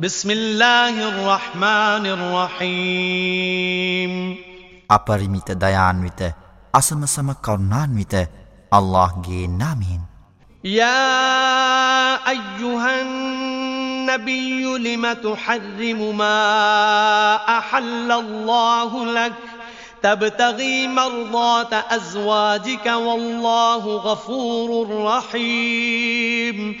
بسم الله الرحمن الرحيم. أبرميت ديان ويت أسم سم كرنان ويت الله جي نامين يا أيها النبي لم تحرم ما أحل الله لك؟ تبتغي مرضات أزواجك والله غفور رحيم.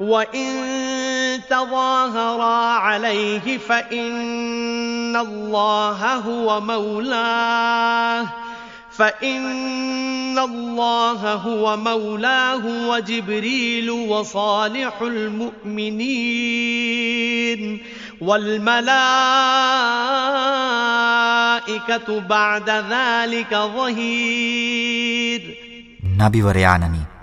وإن تظاهرا عليه فإن الله هو مولاه فإن الله هو مولاه وجبريل وصالح المؤمنين والملائكة بعد ذلك ظهير نبي وريانني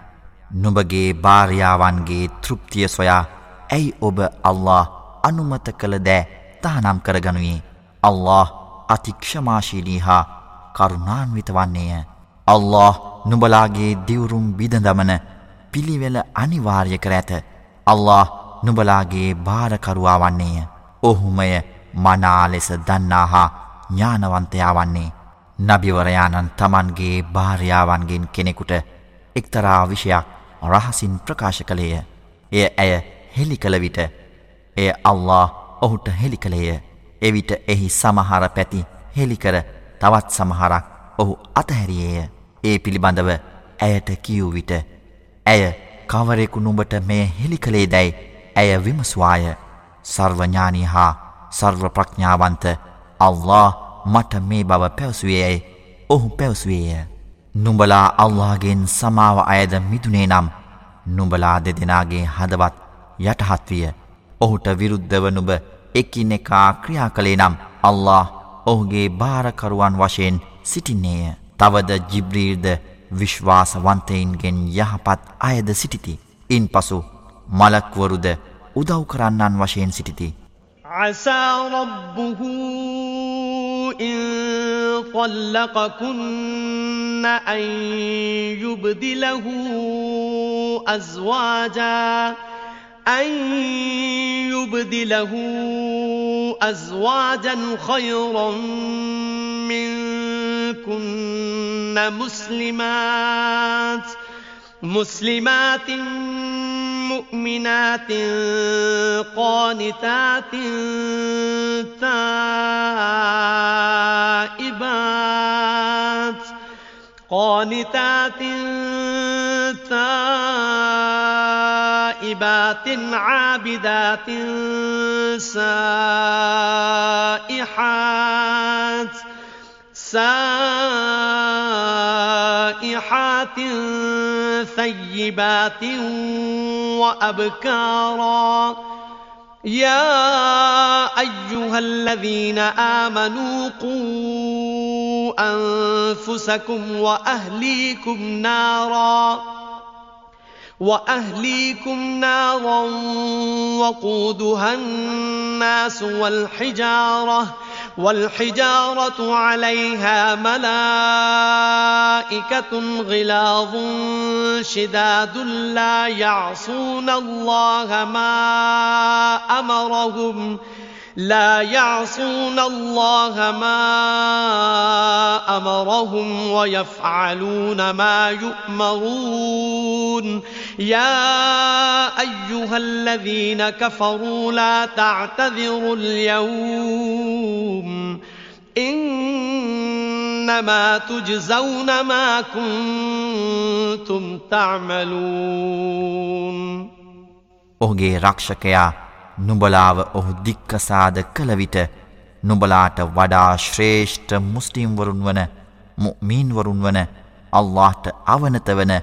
නුබගේ භාරයාවන්ගේ තෘප්තිය සොයා ඇයි ඔබ අල්له අනුමත කළ දෑ තහනම් කරගනුයේ අල්له අතික්ෂමාශීලී හා කරුණාන්විත වන්නේය. අල්له නුබලාගේ දිවුරුම් බිදඳමන පිළිවෙල අනිවාර්ය කර ඇත. අල්له නුබලාගේ භාරකරුවා වන්නේය. ඔහුමය මනා ලෙස දන්නා හා ඥානවන්තයා වන්නේ. නබිවරයාණන් තමන්ගේ භාරයාවන්ගෙන් කෙනෙකුට එක්තරා විෂයක් රහසින් ප්‍රකාශ කළේය. එය ඇය හෙළි කළ විට එය අල්ලා ඔහුට හෙළි කළේය. එවිට එහි සමහර පැති හෙළිකර තවත් සමහරක් ඔහු අතහැරියේය. ඒ පිළිබඳව ඇයට කියූ විට ඇය කවරෙකු නුඹට මේ හෙළි කළේ දැයි ඇය විමස්වාය. සර්වඥානී හා සර්ව ප්‍රඥාවන්ත අල්له මට මේ බව පැවසුවේයයි ඔහු පැවසුවේය. නුඹලා අල්لهගෙන් සමාව අයද මිදුනේ නම් නුඹලා දෙදෙනගේ හදවත් යටහත්විය ඔහුට විරුද්ධව නුබ එකිනෙකා ක්‍රියා කළේ නම් අල්له ඔහුගේ භාරකරුවන් වශයෙන් සිටින්නේය. තවද ජිබ්‍රීර්ද විශ්වාසවන්තයින්ගෙන් යහපත් අයද සිටිති. ඉන් පසු මලක්වරුද උදව් කරන්නන් වශයෙන් සිටිති. عسى ربه إن طلقكن أن يبدله أزواجا أن يبدله أزواجا خيرا منكن مسلمات مسلمات مؤمنات قانتات تائبات قانتات تائبات عابدات سائحات سائحات ثيبات وأبكارا. يا أيها الذين آمنوا قوا أنفسكم وأهليكم نارا وأهليكم نارا وقودها الناس والحجارة والحجارة عليها ملائكة غلاظ شداد لا يعصون الله ما أمرهم لا يعصون الله ما أمرهم ويفعلون ما يؤمرون يا أيها الذين كفروا لا تعتذروا اليوم إن إنما تجزون ما كنتم تعملون ඔහුගේ රක්ෂකයා නුබලාව ඔහු දික්කසාද කළවිට නුබලාට වඩා ශ්‍රේෂ්ඨ මුස්ලිම්වරුන් වන මුමීන්වරුන් වන අල්لهට අවනත වන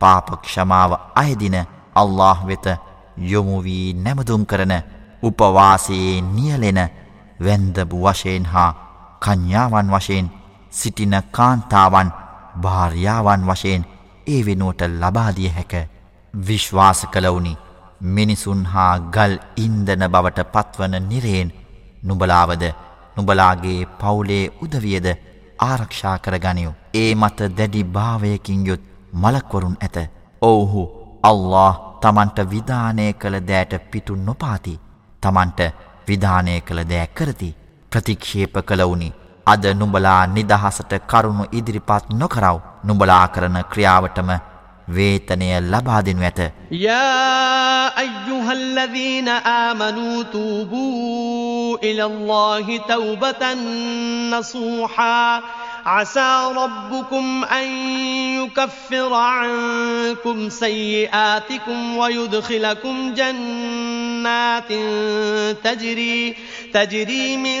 පාපක්ෂමාව අයදින අල්له වෙත යොමුවී නැමදුම් කරන උපවාසයේ නියලෙන වැන්දබු වශයෙන් හා කඥ්ඥාවන් වශයෙන් සිටින කාන්තාවන් භාර්යාවන් වශයෙන් ඒ වෙනුවට ලබාදිය හැක විශ්වාස කළවුනිි මිනිසුන් හා ගල් ඉන්දන බවට පත්වන නිරයෙන් නුබලාවද නුබලාගේ පවුලේ උදවියද ආරක්ෂා කරගනිව්. ඒ මත දැඩි භාවයකින් යුත් මලක්වරුන් ඇත. ඔවුහු අල්له තමන්ට විධානය කළ දෑට පිටු නොපාති. තමන්ට විධානය කළ දෑ කරති. ප්‍රතික්ෂේප කළවුනි. අද නුඹලා නිදහසට කරුණු ඉදිරිපත් නොකරව. නුඹලා කරන ක්‍රියාවටම වේතනය ලබා දෙනු ඇත. යා අයියුහල්ලදීන ආමනූ තුබූ ඉලල්ලාහි තවබතන් නසූහා عسى ربكم أن يكفر عنكم سيئاتكم ويدخلكم جنات تجري تجري من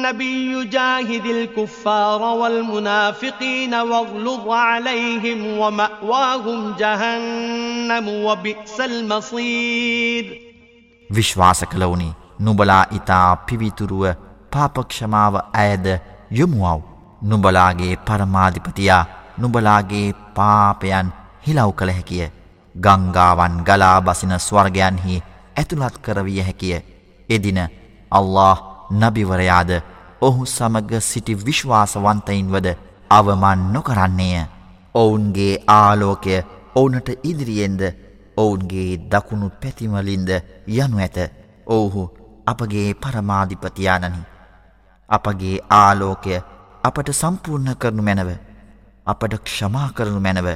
النبي جاهد الكفار والمنافقين واغلظ عليهم ومأواهم جهنم وبئس المصير. විශ්වාස කළවුනි. නුඹලා ඊතා පිවිතුරුව පාපක්ෂමාව අයද යමුවව්. නුඹලාගේ පරමාධිපතියා නුඹලාගේ පාපයන් හිලව් කළ හැකිය. ගංගාවන් ගලා බසින ස්වර්ගයන්හි ඇතුළත් කරවිය හැකිය. එදින අල්له නබිවරයාද ඔහු සමග සිටි විශ්වාසවන්තයින්වද අවමන් නොකරන්නේය. ඔවුන්ගේ ආලෝකය ඕනට ඉදිරියෙන්ද ඔවුන්ගේ දකුණු පැතිමලින්ද යනු ඇත. ඔවුහු අපගේ පරමාධිපතියානනි අපගේ ආලෝකය අපට සම්පූර්ණ කරනු මැනව. අපට ක්ෂමා කරනු මැනව.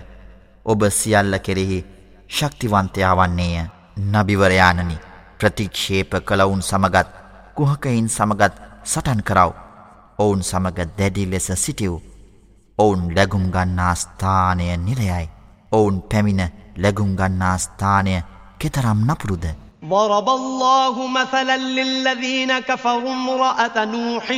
ඔබ සියල්ල කෙරෙහි ශක්තිවන්තයා වන්නේය. නබිවරයානනි ප්‍රතික්ෂේප කළවුන් සමගත් කුහකයින් සමගත් සටන් කරව ඔවුන් සමග දැඩි ලෙස සිටිව් ඔවුන් ලැගුම් ගන්නා ස්ථානය නිරයයි ඔවුන් පැමිණ ලැගුම් ගන්නා ස්ථානය කෙතරම් නපුරුද ضرب الله مثلا للذين كفروا امرأة نوح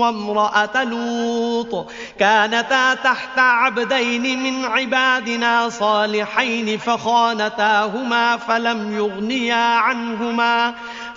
وامرأة لوط كانتا تحت عبدين من عبادنا صالحين فخانتاهما فلم يغنيا عنهما فلم يغنيا عنهما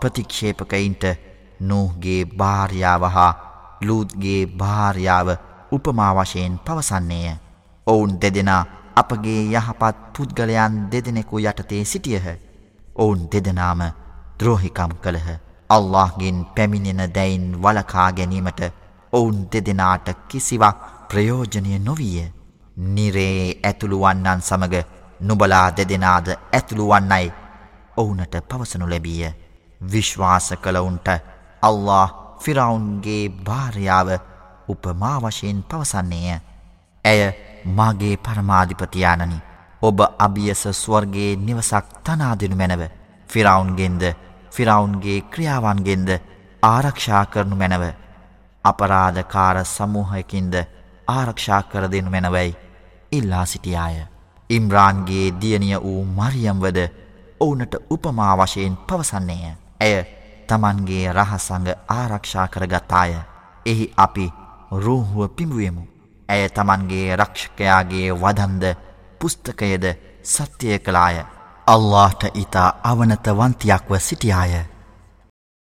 ප්‍රතික්ෂේපකයින්ට නූහගේ භාර්යාව හා ලූත්ගේ භාර්යාව උපමා වශයෙන් පවසන්නේය. ඔවුන් දෙදෙනා අපගේ යහපත් පුද්ගලයන් දෙදෙනෙකු යටතේ සිටියහ. ඔවුන් දෙදනාම ද්‍රෝහිකම් කළහ. අල්لهගෙන් පැමිණෙන දැයින් වලකා ගැනීමට ඔවුන් දෙදෙනාට කිසිවක් ප්‍රයෝජනය නොවීය. නිරේ ඇතුළුවන්නන් සමග නුබලා දෙදෙනාද ඇතුළුවන්නයි ඔවුනට පවසනු ලැබීය. විශ්වාස කළවුන්ට අල්له ෆිරවුන්ගේ භාර්යාව උපමා වශයෙන් පවසන්නේය. ඇය මාගේ පරමාධිපතියානනි ඔබ අභියස ස්වර්ගේ නිවසක් තනාදනු මැනව ෆිරවුන්ගෙන්ද ෆිරවුන්ගේ ක්‍රියාවන්ගෙන්ද ආරක්ෂා කරනු මැනව අපරාධකාර සමූහයකින්ද ආරක්ෂා කර දෙනු මැනවයි ඉල්ලා සිටියාය. ඉම්රාන්ගේ දියනිය වූ මරියම්වද ඔවුනට උපමා වශයෙන් පවසන්නේය. ඇය තමන්ගේ රහසඟ ආරක්ෂා කරගත්තාය. එහි අපි රූහුව පිඹුවමු. ඇය තමන්ගේ රක්ෂකයාගේ වදන්ද පුස්තකයද සත්‍යය කළාය. අල්لهට ඉතා අවනත වන්තියක්ව සිටියාය.